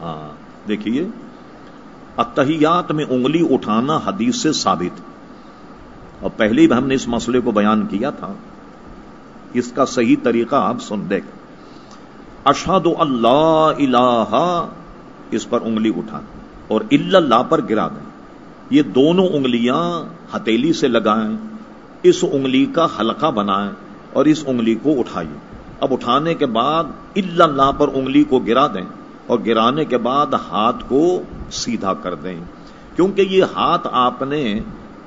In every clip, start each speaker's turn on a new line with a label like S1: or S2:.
S1: ہاں دیکھیے، اتحیات میں انگلی اٹھانا حدیث سے ثابت۔ اور پہلے بھی ہم نے اس مسئلے کو بیان کیا تھا۔ اس کا صحیح طریقہ آپ سن، دیکھ۔ اشاد اللہ الہ، اس پر انگلی اٹھا۔ اور اللہ پر گرا دیں۔ یہ دونوں انگلیاں ہتیلی سے لگائیں، اس انگلی کا حلقہ بنائیں اور اس انگلی کو اٹھائیے۔ اب اٹھانے کے بعد اللہ پر انگلی کو گرا دیں اور گرانے کے بعد ہاتھ کو سیدھا کر دیں۔ کیونکہ یہ ہاتھ آپ نے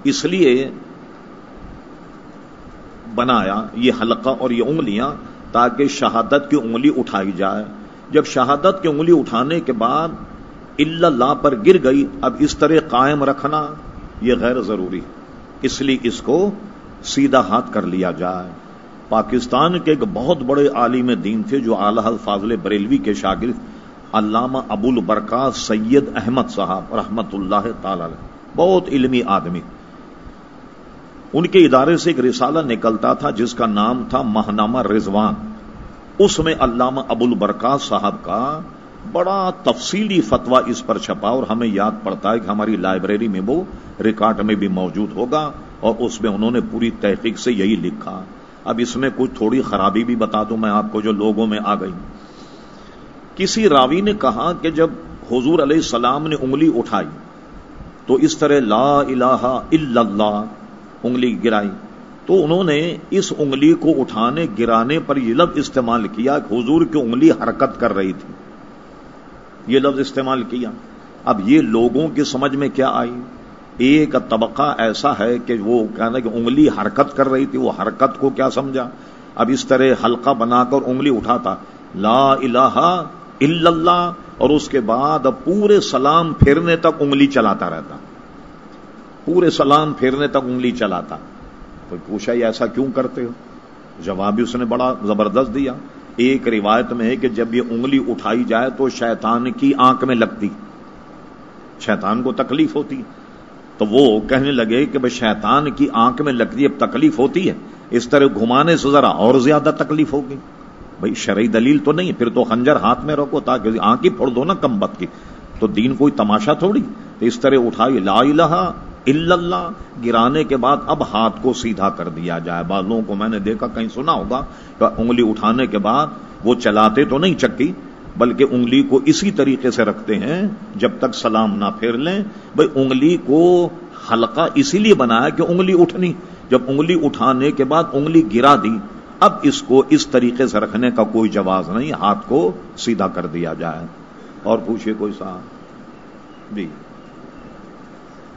S1: اس لیے بنایا، یہ حلقہ اور یہ انگلیاں، تاکہ شہادت کی انگلی اٹھائی جائے۔ جب شہادت کی انگلی اٹھانے کے بعد اللہ پر گر گئی، اب اس طرح قائم رکھنا یہ غیر ضروری اس لیے اس کو سیدھا ہاتھ کر لیا جائے۔ پاکستان کے ایک بہت بڑے عالم دین تھے جو اعلی فاضل بریلوی کے شاگرد علامہ ابو البرکات سید احمد صاحب رحمت اللہ تعالی بہت علمی آدمی۔ ان کے ادارے سے ایک رسالہ نکلتا تھا جس کا نام تھا ماہنامہ رضوان۔ اس میں علامہ ابو البرکات صاحب کا بڑا تفصیلی فتوا اس پر چھپا اور ہمیں یاد پڑتا ہے کہ ہماری لائبریری میں وہ ریکارڈ میں بھی موجود ہوگا اور اس میں انہوں نے پوری تحقیق سے یہی لکھا۔ اب اس میں کچھ تھوڑی خرابی بھی بتا دوں، میں آپ کو جو لوگوں میں آ گئی۔ کسی راوی نے کہا کہ جب حضور علیہ السلام نے انگلی اٹھائی، تو اس طرح لا الہ الا اللہ انگلی گرائی۔ تو انہوں نے اس انگلی کو اٹھانے، گرانے پر یہ لفظ استعمال کیا کہ حضور کی انگلی حرکت کر رہی تھی۔ یہ لفظ استعمال کیا۔ اب یہ لوگوں کی سمجھ میں کیا آئی؟ ایک طبقہ ایسا ہے کہ وہ کہنا کہ انگلی حرکت کر رہی تھی، وہ حرکت کو کیا سمجھا؟ اب اس طرح حلقہ بنا کر انگلی اٹھاتا، لا الہ الا اللہ، اور اس کے بعد اب پورے سلام پھیرنے تک انگلی چلاتا رہتا۔ پورے سلام پھیرنے تک انگلی چلاتا۔ کوئی پوچھا، یہ ایسا کیوں کرتے ہو؟ جواب بھی اس نے بڑا زبردست دیا۔ ایک روایت میں ہے کہ جب یہ انگلی اٹھائی جائے تو شیطان کی آنکھ میں لگتی۔ شیطان کو تکلیف ہوتی۔ تو وہ کہنے لگے کہ بھائی شیطان کی آنکھ میں لگتی اب تکلیف ہوتی ہے۔ اس طرح گھمانے سے ذرا اور زیادہ تکلیف ہوگی۔ بھائی شرعی دلیل تو نہیں، پھر تو خنجر ہاتھ میں رکھو تاکہ آنکھ ہی پھوڑ دو نا کمبت کی۔ تو دین کوئی تماشا تھوڑی۔ تو اس طرح اٹھائی، لا الہ الا اللہ۔ گرانے کے بعد اب ہاتھ کو سیدھا کر دیا جائے۔ بعض کو میں نے دیکھا، کہیں سنا ہوگا کہ انگلی اٹھانے کے بعد وہ چلاتے تو نہیں چکی بلکہ انگلی کو اسی طریقے سے رکھتے ہیں جب تک سلام نہ پھیر لیں۔ بھائی انگلی کو ہلکا اسی لیے بنایا کہ انگلی اٹھنی۔ جب انگلی اٹھانے کے بعد انگلی گرا دی، اب اس کو اس طریقے سے رکھنے کا کوئی جواز نہیں، ہاتھ کو سیدھا کر دیا جائے۔ اور پوچھئے کوئی صاحب؟ جی۔